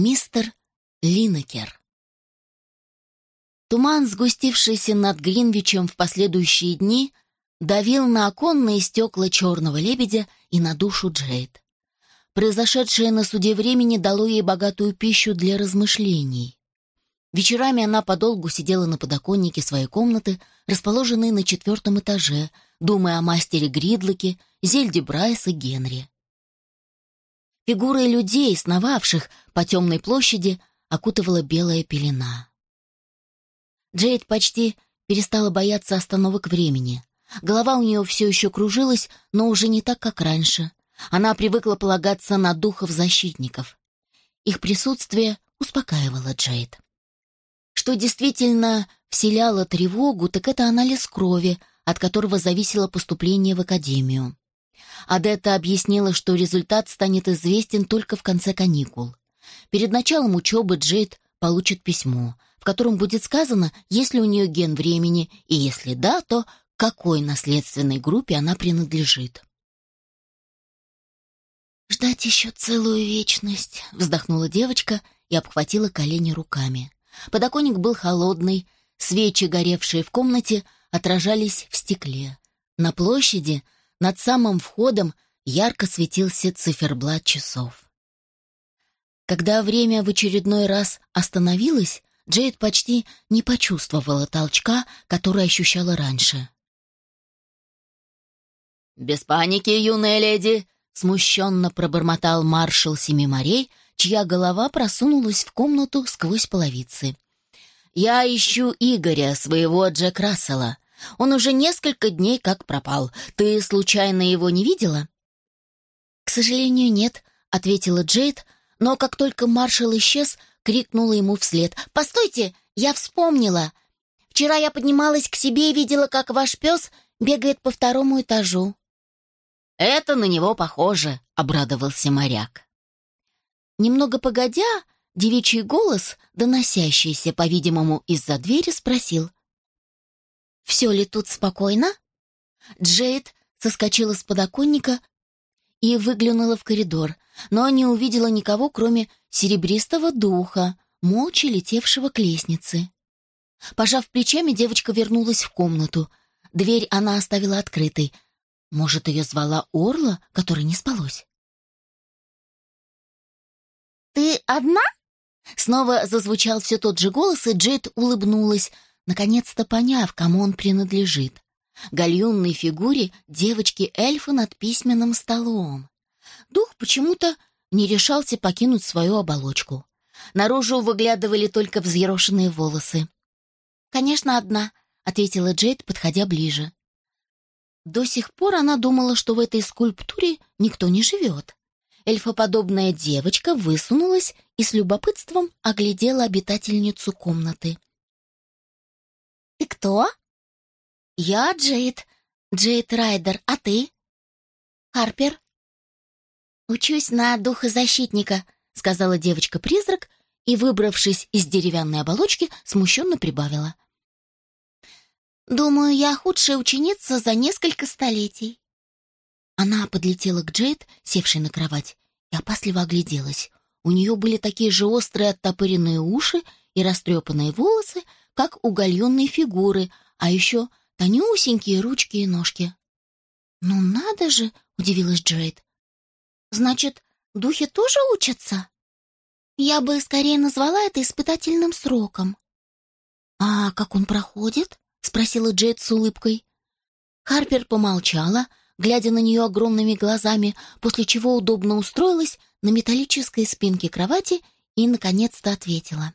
Мистер Линекер. Туман, сгустившийся над Гринвичем в последующие дни, давил на оконные стекла черного лебедя и на душу Джейд. Произошедшее на суде времени дало ей богатую пищу для размышлений. Вечерами она подолгу сидела на подоконнике своей комнаты, расположенной на четвертом этаже, думая о мастере Гридлоке, Зельде Брайс и Генри. Фигуры людей, сновавших по темной площади, окутывала белая пелена. Джейд почти перестала бояться остановок времени. Голова у нее все еще кружилась, но уже не так, как раньше. Она привыкла полагаться на духов-защитников. Их присутствие успокаивало Джейд. Что действительно вселяло тревогу, так это анализ крови, от которого зависело поступление в академию. Адетта объяснила, что результат станет известен только в конце каникул. Перед началом учебы Джейд получит письмо, в котором будет сказано, есть ли у нее ген времени, и если да, то какой наследственной группе она принадлежит. «Ждать еще целую вечность», — вздохнула девочка и обхватила колени руками. Подоконник был холодный, свечи, горевшие в комнате, отражались в стекле. На площади — над самым входом ярко светился циферблат часов. Когда время в очередной раз остановилось, Джейд почти не почувствовала толчка, который ощущала раньше. «Без паники, юная леди!» — смущенно пробормотал маршал Семи морей, чья голова просунулась в комнату сквозь половицы. «Я ищу Игоря, своего Джек Рассела. Он уже несколько дней как пропал. Ты случайно его не видела?» «К сожалению, нет», — ответила Джейд, но как только маршал исчез, крикнула ему вслед. «Постойте, я вспомнила. Вчера я поднималась к себе и видела, как ваш пес бегает по второму этажу». «Это на него похоже», — обрадовался моряк. Немного погодя, девичий голос, доносящийся, по-видимому, из-за двери, спросил. Все ли тут спокойно? Джейд соскочила с подоконника и выглянула в коридор, но не увидела никого, кроме серебристого духа, молча летевшего к лестнице. Пожав плечами, девочка вернулась в комнату. Дверь она оставила открытой. Может, ее звала Орла, которой не спалось? «Ты одна?» Снова зазвучал все тот же голос, и Джейд улыбнулась, наконец-то поняв, кому он принадлежит. Гальюнной фигуре девочки-эльфа над письменным столом. Дух почему-то не решался покинуть свою оболочку. Наружу выглядывали только взъерошенные волосы. «Конечно, одна», — ответила Джейд, подходя ближе. До сих пор она думала, что в этой скульптуре никто не живет. Эльфоподобная девочка высунулась и с любопытством оглядела обитательницу комнаты. «Ты кто?» «Я Джейд. Джейд Райдер. А ты?» «Харпер». «Учусь на духозащитника», — сказала девочка-призрак и, выбравшись из деревянной оболочки, смущенно прибавила. «Думаю, я худшая ученица за несколько столетий». Она подлетела к Джейд, севшей на кровать, и опасливо огляделась. У нее были такие же острые оттопыренные уши и растрепанные волосы, как у гальонной фигуры, а еще тонюсенькие ручки и ножки. «Ну надо же!» — удивилась Джейд. «Значит, духи тоже учатся?» «Я бы скорее назвала это испытательным сроком». «А как он проходит?» — спросила Джейд с улыбкой. Харпер помолчала, глядя на нее огромными глазами, после чего удобно устроилась на металлической спинке кровати и, наконец-то, ответила.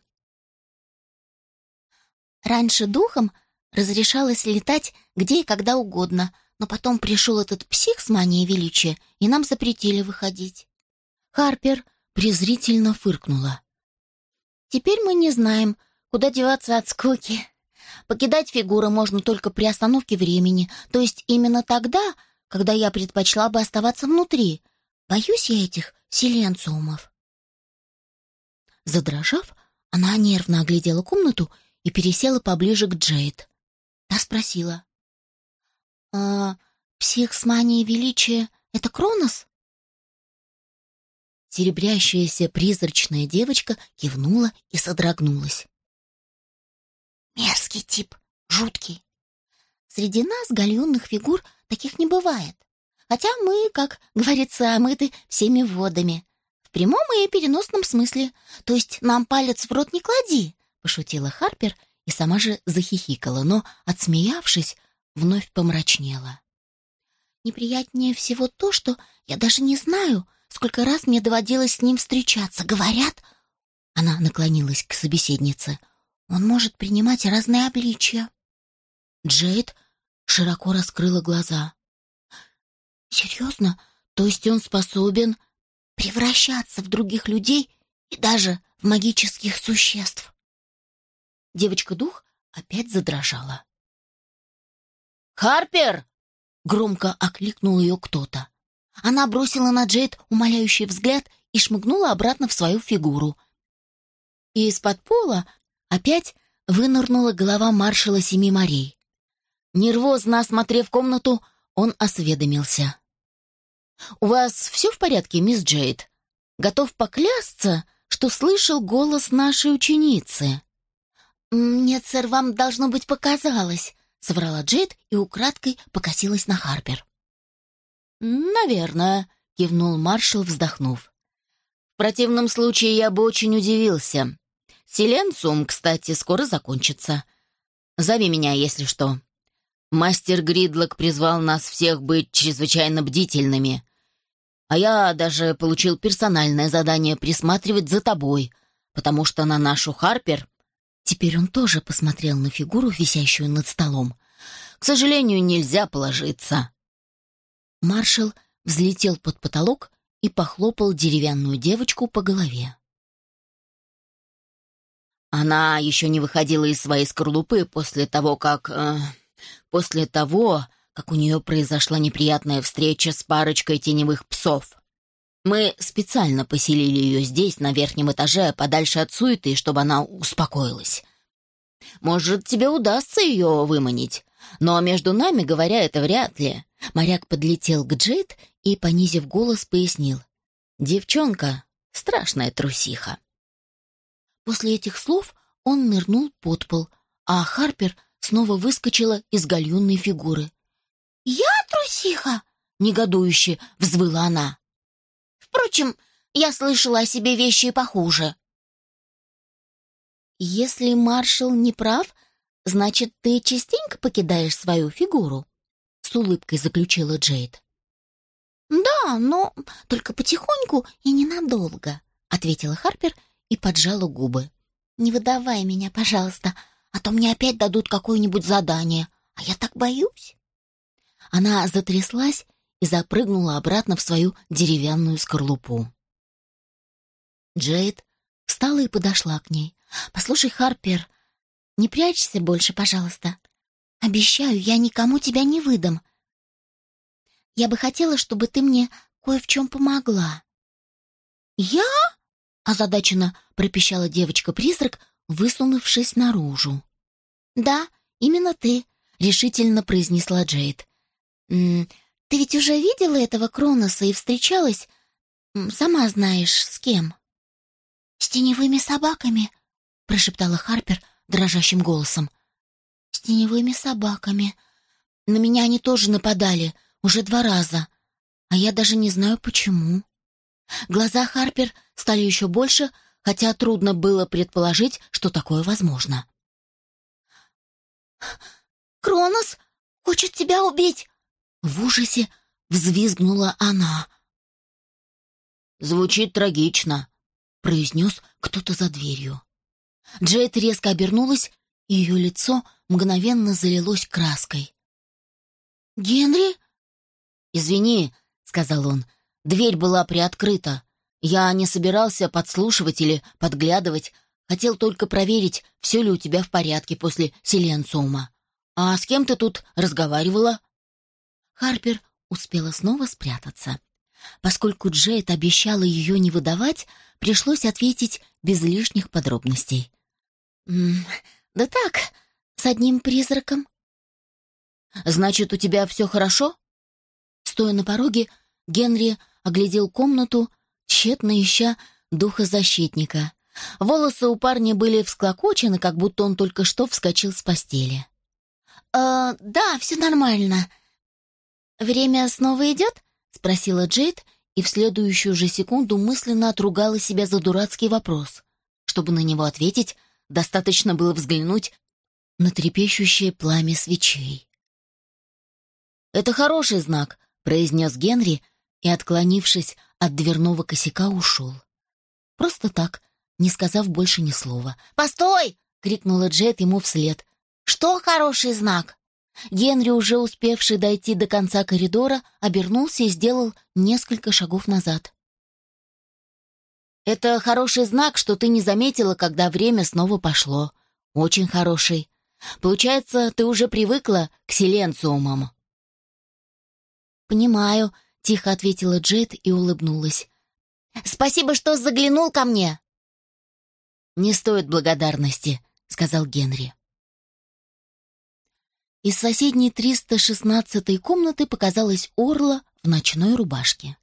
Раньше духом разрешалось летать где и когда угодно, но потом пришел этот псих с манией величия, и нам запретили выходить. Харпер презрительно фыркнула. Теперь мы не знаем, куда деваться от скуки. Покидать фигуру можно только при остановке времени, то есть именно тогда, когда я предпочла бы оставаться внутри. Боюсь я этих силенциумов. Задрожав, она нервно оглядела комнату и пересела поближе к Джейд. Та спросила. «А псих с манией величия — это Кронос?» Серебрящаяся призрачная девочка кивнула и содрогнулась. «Мерзкий тип, жуткий. Среди нас, гальюнных фигур, таких не бывает. Хотя мы, как говорится, омыты всеми водами. В прямом и переносном смысле. То есть нам палец в рот не клади», — пошутила Харпер и сама же захихикала, но, отсмеявшись, вновь помрачнела. «Неприятнее всего то, что я даже не знаю, сколько раз мне доводилось с ним встречаться. Говорят...» Она наклонилась к собеседнице. «Он может принимать разные обличия». Джейд широко раскрыла глаза. «Серьезно? То есть он способен превращаться в других людей и даже в магических существ?» Девочка-дух опять задрожала. «Харпер!» — громко окликнул ее кто-то. Она бросила на Джейд умоляющий взгляд и шмыгнула обратно в свою фигуру. И из-под пола опять вынырнула голова маршала Семи морей. Нервозно осмотрев комнату, он осведомился. «У вас все в порядке, мисс Джейд? Готов поклясться, что слышал голос нашей ученицы?» «Нет, сэр, вам, должно быть, показалось», — соврала Джейд и украдкой покосилась на Харпер. «Наверное», — кивнул маршал, вздохнув. «В противном случае я бы очень удивился. Силенциум, кстати, скоро закончится. Зови меня, если что». Мастер Гридлок призвал нас всех быть чрезвычайно бдительными. А я даже получил персональное задание присматривать за тобой, потому что на нашу Харпер... Теперь он тоже посмотрел на фигуру, висящую над столом. К сожалению, нельзя положиться. Маршал взлетел под потолок и похлопал деревянную девочку по голове. Она еще не выходила из своей скорлупы после того, как... Э, после того, как у нее произошла неприятная встреча с парочкой теневых псов. Мы специально поселили ее здесь, на верхнем этаже, подальше от суеты, чтобы она успокоилась. Может, тебе удастся ее выманить, но между нами, говоря, это вряд ли. Моряк подлетел к Джейд и, понизив голос, пояснил. «Девчонка — страшная трусиха». После этих слов он нырнул под пол, а Харпер снова выскочила из гальюнной фигуры. «Я трусиха?» — негодующе взвыла она. «Впрочем, я слышала о себе вещи похуже». «Если маршал не прав, значит, ты частенько покидаешь свою фигуру?» — с улыбкой заключила Джейд. «Да, но только потихоньку и ненадолго», — ответила Харпер и поджала губы. «Не выдавай меня, пожалуйста, а то мне опять дадут какое-нибудь задание, а я так боюсь». Она затряслась и запрыгнула обратно в свою деревянную скорлупу. Джейд встала и подошла к ней. «Послушай, Харпер, не прячься больше, пожалуйста. Обещаю, я никому тебя не выдам. Я бы хотела, чтобы ты мне кое в чем помогла». «Я?» — озадаченно пропищала девочка-призрак, высунувшись наружу. «Да, именно ты», — решительно произнесла Джейд. «М -м, «Ты ведь уже видела этого Кроноса и встречалась, сама знаешь, с кем?» «С теневыми собаками», — прошептала Харпер дрожащим голосом. «С теневыми собаками. На меня они тоже нападали, уже два раза, а я даже не знаю, почему». Глаза Харпер стали еще больше, хотя трудно было предположить, что такое возможно. «Кронос хочет тебя убить!» В ужасе взвизгнула она. «Звучит трагично», — произнес кто-то за дверью. Джейд резко обернулась, и ее лицо мгновенно залилось краской. «Генри?» «Извини», — сказал он, — «дверь была приоткрыта. Я не собирался подслушивать или подглядывать, хотел только проверить, все ли у тебя в порядке после силенциума. А с кем ты тут разговаривала?» Харпер успела снова спрятаться. Поскольку Джейд обещала ее не выдавать, пришлось ответить без лишних подробностей. «М да так, с одним призраком». «Значит, у тебя все хорошо?» Стоя на пороге, Генри оглядел комнату тщетно ища духозащитника. Волосы у парня были всклокочены, как будто он только что вскочил с постели. «Э, «Да, все нормально. Время снова идет?» — спросила Джейд, и в следующую же секунду мысленно отругала себя за дурацкий вопрос. Чтобы на него ответить, достаточно было взглянуть на трепещущее пламя свечей. «Это хороший знак», — произнес Генри и, отклонившись от дверного косяка, ушел. Просто так, не сказав больше ни слова. «Постой!» — крикнула Джет ему вслед. «Что хороший знак?» Генри, уже успевший дойти до конца коридора, обернулся и сделал несколько шагов назад. «Это хороший знак, что ты не заметила, когда время снова пошло. Очень хороший. Получается, ты уже привыкла к силенциумам». «Понимаю», — тихо ответила Джет и улыбнулась. «Спасибо, что заглянул ко мне». «Не стоит благодарности», — сказал Генри. Из соседней 316-й комнаты показалась Орла в ночной рубашке.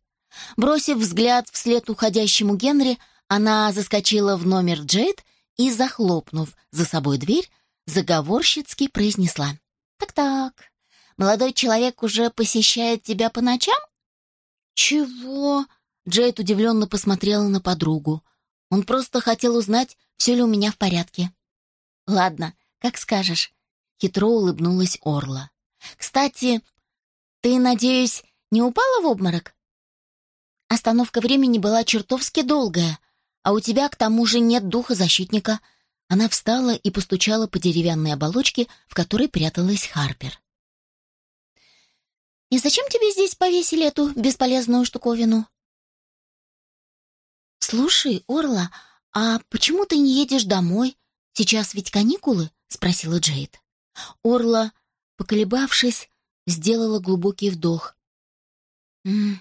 Бросив взгляд вслед уходящему Генри, она заскочила в номер Джейд и, захлопнув за собой дверь, заговорщицки произнесла. «Так-так, молодой человек уже посещает тебя по ночам?» «Чего?» Джейд удивленно посмотрела на подругу. «Он просто хотел узнать, все ли у меня в порядке». «Ладно, как скажешь. Хитро улыбнулась Орла. «Кстати, ты, надеюсь, не упала в обморок?» Остановка времени была чертовски долгая, а у тебя к тому же нет духа защитника. Она встала и постучала по деревянной оболочке, в которой пряталась Харпер. «И зачем тебе здесь повесили эту бесполезную штуковину?» «Слушай, Орла, а почему ты не едешь домой? Сейчас ведь каникулы?» — спросила Джейд. Орла, поколебавшись, сделала глубокий вдох. «М -м,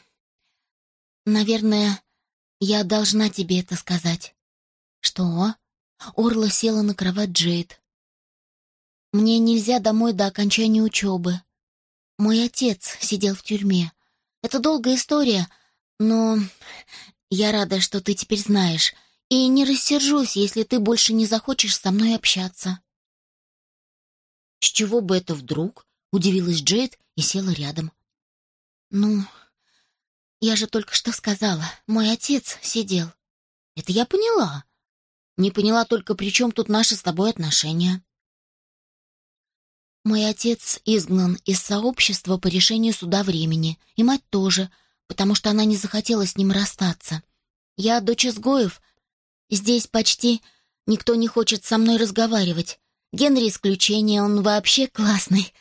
«Наверное, я должна тебе это сказать». «Что?» Орла села на кровать Джейд. «Мне нельзя домой до окончания учебы. Мой отец сидел в тюрьме. Это долгая история, но я рада, что ты теперь знаешь, и не рассержусь, если ты больше не захочешь со мной общаться». «С чего бы это вдруг?» — удивилась Джейд и села рядом. «Ну, я же только что сказала, мой отец сидел». «Это я поняла. Не поняла только, при чем тут наши с тобой отношения». «Мой отец изгнан из сообщества по решению суда времени, и мать тоже, потому что она не захотела с ним расстаться. Я дочь изгоев. Здесь почти никто не хочет со мной разговаривать. Генри исключение, он вообще классный.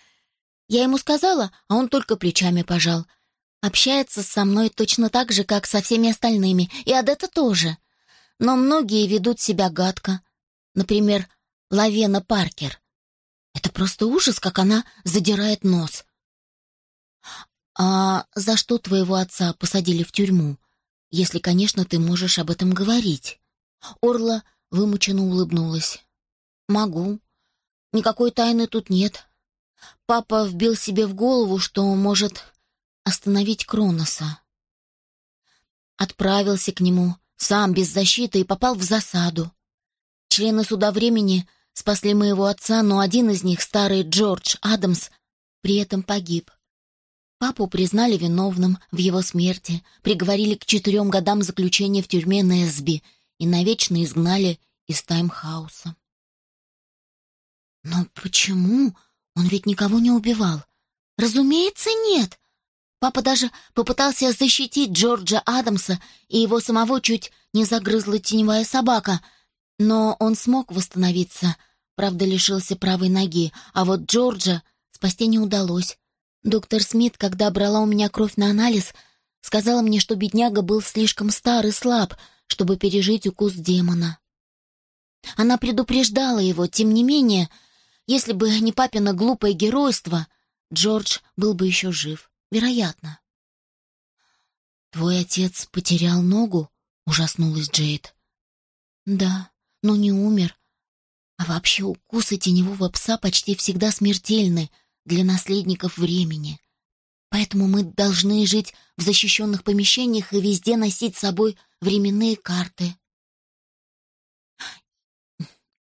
Я ему сказала, а он только плечами пожал. Общается со мной точно так же, как со всеми остальными, и Адетта тоже. Но многие ведут себя гадко. Например, Лавена Паркер. Это просто ужас, как она задирает нос. «А за что твоего отца посадили в тюрьму? Если, конечно, ты можешь об этом говорить». Орла вымученно улыбнулась. «Могу. Никакой тайны тут нет. Папа вбил себе в голову, что может остановить Кроноса. Отправился к нему, сам без защиты, и попал в засаду. Члены суда времени спасли моего отца, но один из них, старый Джордж Адамс, при этом погиб. Папу признали виновным в его смерти, приговорили к четырем годам заключения в тюрьме Несби и навечно изгнали из Таймхауса. Но почему? Он ведь никого не убивал. Разумеется, нет. Папа даже попытался защитить Джорджа Адамса, и его самого чуть не загрызла теневая собака. Но он смог восстановиться, правда, лишился правой ноги, а вот Джорджа спасти не удалось. Доктор Смит, когда брала у меня кровь на анализ, сказала мне, что бедняга был слишком стар и слаб, чтобы пережить укус демона. Она предупреждала его, тем не менее, если бы не папина глупое геройство, Джордж был бы еще жив. Вероятно. «Твой отец потерял ногу?» — ужаснулась Джейд. «Да, но не умер. А вообще укусы теневого пса почти всегда смертельны для наследников времени. Поэтому мы должны жить в защищенных помещениях и везде носить с собой временные карты.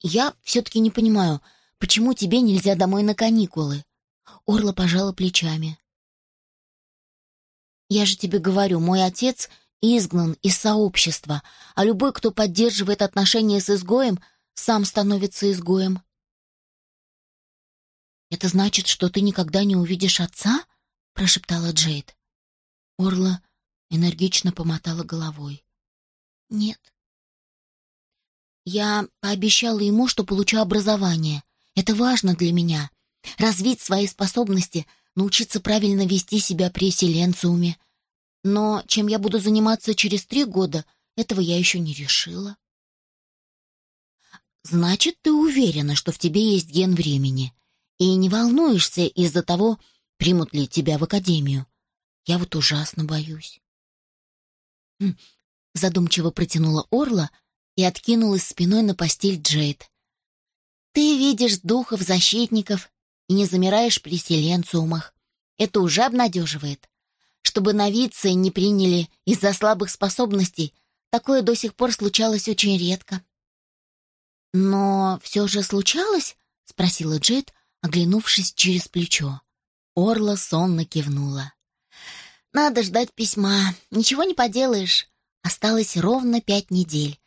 Я все-таки не понимаю, почему тебе нельзя домой на каникулы? Орла пожала плечами. Я же тебе говорю, мой отец изгнан из сообщества, а любой, кто поддерживает отношения с изгоем, сам становится изгоем. «Это значит, что ты никогда не увидишь отца?» — прошептала Джейд. Орла энергично помотала головой. «Нет». «Я пообещала ему, что получу образование. Это важно для меня. Развить свои способности, научиться правильно вести себя при селенциуме. Но чем я буду заниматься через три года, этого я еще не решила». «Значит, ты уверена, что в тебе есть ген времени?» И не волнуешься из-за того, примут ли тебя в академию. Я вот ужасно боюсь. Хм, задумчиво протянула Орла и откинулась спиной на постель Джейд. Ты видишь духов-защитников и не замираешь при селенциумах. Это уже обнадеживает. Чтобы новицы не приняли из-за слабых способностей, такое до сих пор случалось очень редко. «Но все же случалось?» — спросила Джейд, оглянувшись через плечо. Орла сонно кивнула. «Надо ждать письма. Ничего не поделаешь. Осталось ровно пять недель.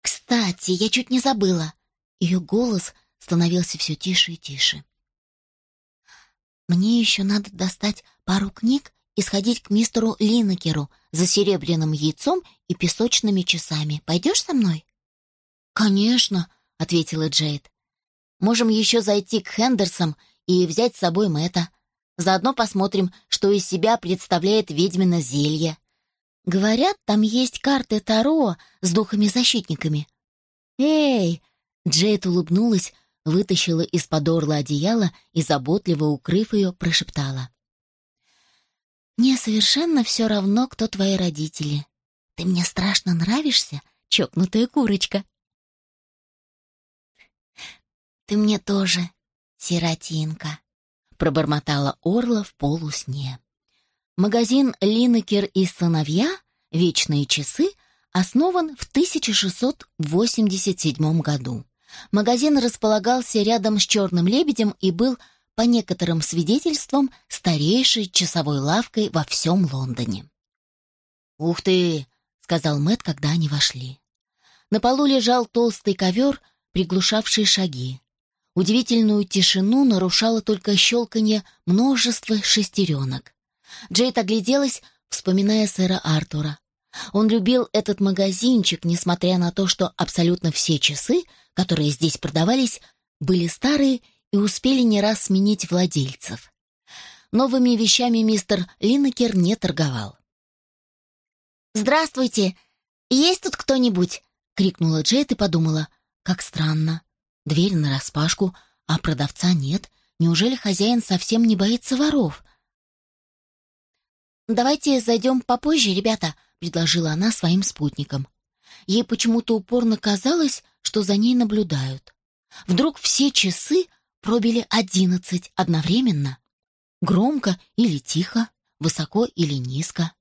Кстати, я чуть не забыла». Ее голос становился все тише и тише. «Мне еще надо достать пару книг и сходить к мистеру Линнекеру за серебряным яйцом и песочными часами. Пойдешь со мной?» «Конечно», — ответила Джейд. Можем еще зайти к Хендерсам и взять с собой Мэтта. Заодно посмотрим, что из себя представляет ведьмино зелье. Говорят, там есть карты Таро с духами-защитниками. «Эй!» — Джейд улыбнулась, вытащила из-под орла одеяло и, заботливо укрыв ее, прошептала. «Мне совершенно все равно, кто твои родители. Ты мне страшно нравишься, чокнутая курочка». «Ты мне тоже, сиротинка», — пробормотала Орла в полусне. Магазин «Линекер и сыновья. Вечные часы» основан в 1687 году. Магазин располагался рядом с «Черным лебедем» и был, по некоторым свидетельствам, старейшей часовой лавкой во всем Лондоне. «Ух ты!» — сказал Мэт, когда они вошли. На полу лежал толстый ковер, приглушавший шаги. Удивительную тишину нарушало только щелканье множества шестеренок. Джейд огляделась, вспоминая сэра Артура. Он любил этот магазинчик, несмотря на то, что абсолютно все часы, которые здесь продавались, были старые и успели не раз сменить владельцев. Новыми вещами мистер Линнекер не торговал. «Здравствуйте! Есть тут кто-нибудь?» — крикнула Джейд и подумала, как странно. Дверь нараспашку, а продавца нет. Неужели хозяин совсем не боится воров? «Давайте зайдем попозже, ребята», — предложила она своим спутникам. Ей почему-то упорно казалось, что за ней наблюдают. Вдруг все часы пробили одиннадцать одновременно. Громко или тихо, высоко или низко.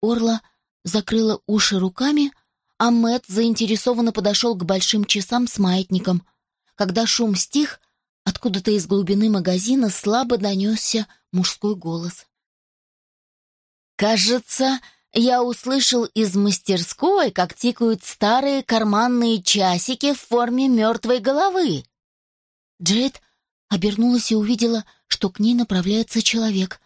Орла закрыла уши руками, а Мэт заинтересованно подошел к большим часам с маятником. Когда шум стих, откуда-то из глубины магазина слабо донесся мужской голос. «Кажется, я услышал из мастерской, как тикают старые карманные часики в форме мертвой головы». Джейд обернулась и увидела, что к ней направляется человек.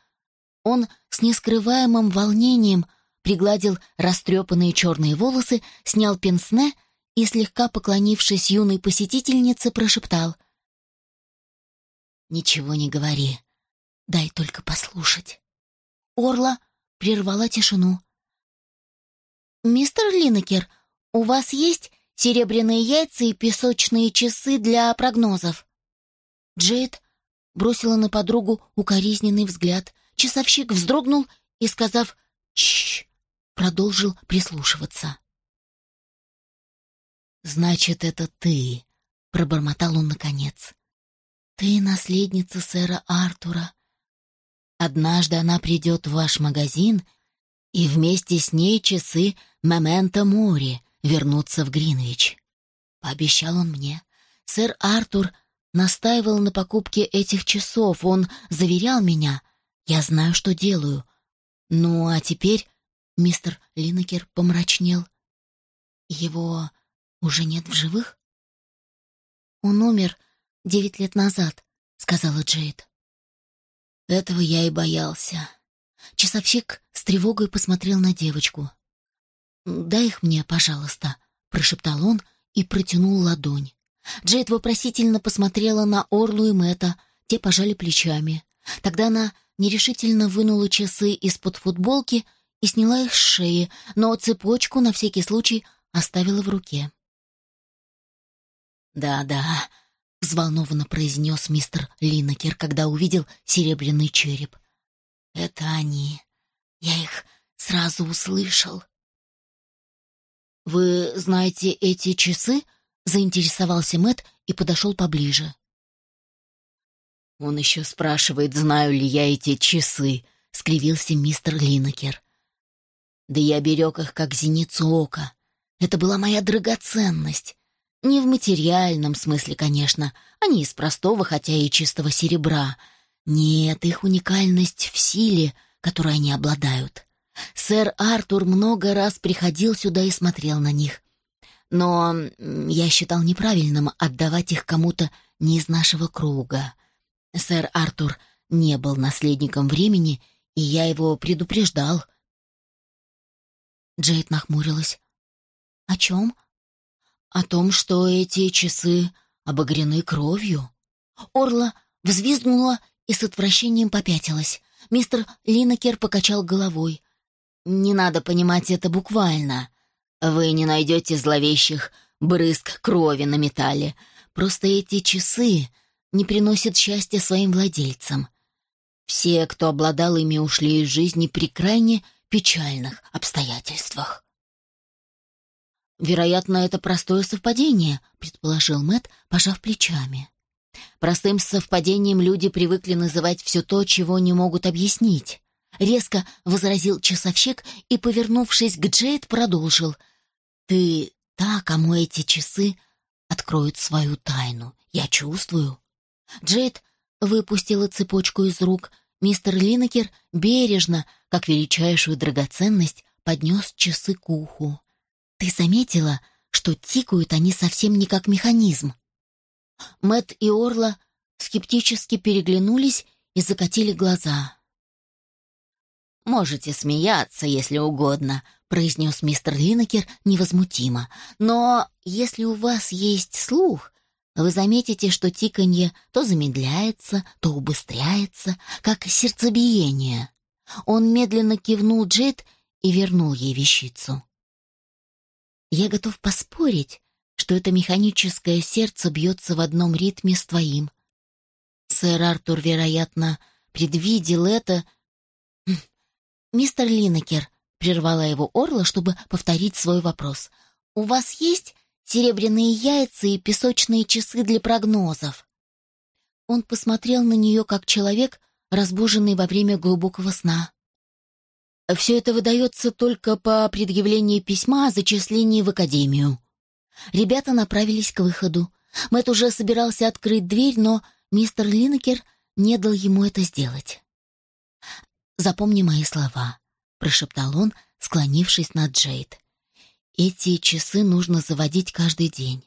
Он с нескрываемым волнением — пригладил растрепанные черные волосы, снял пенсне и, слегка поклонившись юной посетительнице, прошептал. «Ничего не говори, дай только послушать». Орла прервала тишину. «Мистер Линнекер, у вас есть серебряные яйца и песочные часы для прогнозов?» Джейд бросила на подругу укоризненный взгляд. Часовщик вздрогнул и, сказав «Чш!», продолжил прислушиваться. «Значит, это ты», — пробормотал он наконец. «Ты наследница сэра Артура. Однажды она придет в ваш магазин, и вместе с ней часы «Мементо Мори» вернутся в Гринвич. Пообещал он мне. Сэр Артур настаивал на покупке этих часов. Он заверял меня. Я знаю, что делаю. Ну, а теперь мистер Линнекер помрачнел. Его уже нет в живых? Он умер девять лет назад, сказала Джейд. Этого я и боялся. Часовщик с тревогой посмотрел на девочку. «Дай их мне, пожалуйста», — прошептал он и протянул ладонь. Джейд вопросительно посмотрела на Орлу и Мэтта, те пожали плечами. Тогда она нерешительно вынула часы из-под футболки и сняла их с шеи, но цепочку на всякий случай оставила в руке. «Да-да», — взволнованно произнес мистер Линнекер, когда увидел серебряный череп. «Это они. Я их сразу услышал». «Вы знаете эти часы?» — заинтересовался Мэт и подошел поближе. «Он еще спрашивает, знаю ли я эти часы», — скривился мистер Линнекер. «Да я берег их, как зеницу ока. Это была моя драгоценность. Не в материальном смысле, конечно, они из простого, хотя и чистого серебра. Нет, их уникальность в силе, которой они обладают. Сэр Артур много раз приходил сюда и смотрел на них. Но я считал неправильным отдавать их кому-то не из нашего круга. Сэр Артур не был наследником времени, и я его предупреждал. Джейд нахмурилась. «О чем?» о том, что эти часы обогрены кровью. Орла взвизгнула и с отвращением попятилась. Мистер Линнекер покачал головой. «Не надо понимать это буквально. Вы не найдете зловещих брызг крови на металле. Просто эти часы не приносят счастья своим владельцам. Все, кто обладал ими, ушли из жизни при крайне печальных обстоятельствах. Вероятно, это простое совпадение, предположил Мэт, пожав плечами. Простым совпадением люди привыкли называть все то, чего не могут объяснить. Резко возразил часовщик и, повернувшись к Джейд, продолжил. «Ты та, кому эти часы откроют свою тайну. Я чувствую». Джейд выпустила цепочку из рук. Мистер Линнекер бережно, как величайшую драгоценность, поднес часы к уху. Ты заметила, что тикают они совсем не как механизм? Мэт и Орла скептически переглянулись и закатили глаза. «Можете смеяться, если угодно», — произнес мистер Линнекер невозмутимо. «Но если у вас есть слух, вы заметите, что тиканье то замедляется, то убыстряется, как сердцебиение». Он медленно кивнул Джет и вернул ей вещицу. Я готов поспорить, что это механическое сердце бьется в одном ритме с твоим. Сэр Артур, вероятно, предвидел это... Хм. «Мистер Линнекер», — прервала его Орла, чтобы повторить свой вопрос, — «у вас есть серебряные яйца и песочные часы для прогнозов?» Он посмотрел на нее, как человек, разбуженный во время глубокого сна. Все это выдается только по предъявлении письма о зачислении в академию. Ребята направились к выходу. Мэтт уже собирался открыть дверь, но мистер Линнекер не дал ему это сделать. «Запомни мои слова», — прошептал он, склонившись над Джейд. «Эти часы нужно заводить каждый день.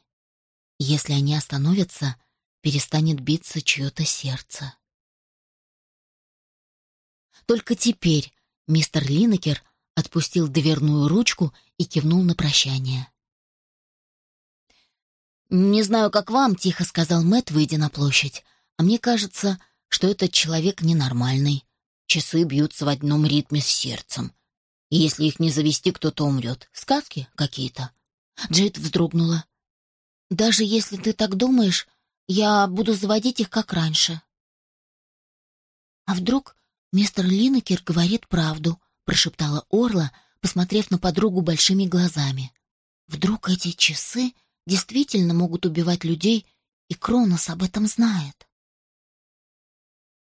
Если они остановятся, перестанет биться чье-то сердце». Только теперь Мистер Линнекер отпустил дверную ручку и кивнул на прощание. «Не знаю, как вам», — тихо сказал Мэтт, выйдя на площадь. «А мне кажется, что этот человек ненормальный. Часы бьются в одном ритме с сердцем. И если их не завести, кто-то умрет. Сказки какие-то». Джейд вздрогнула. «Даже если ты так думаешь, я буду заводить их как раньше». «А вдруг «Мистер Линнекер говорит правду», — прошептала Орла, посмотрев на подругу большими глазами. «Вдруг эти часы действительно могут убивать людей, и Кронос об этом знает?»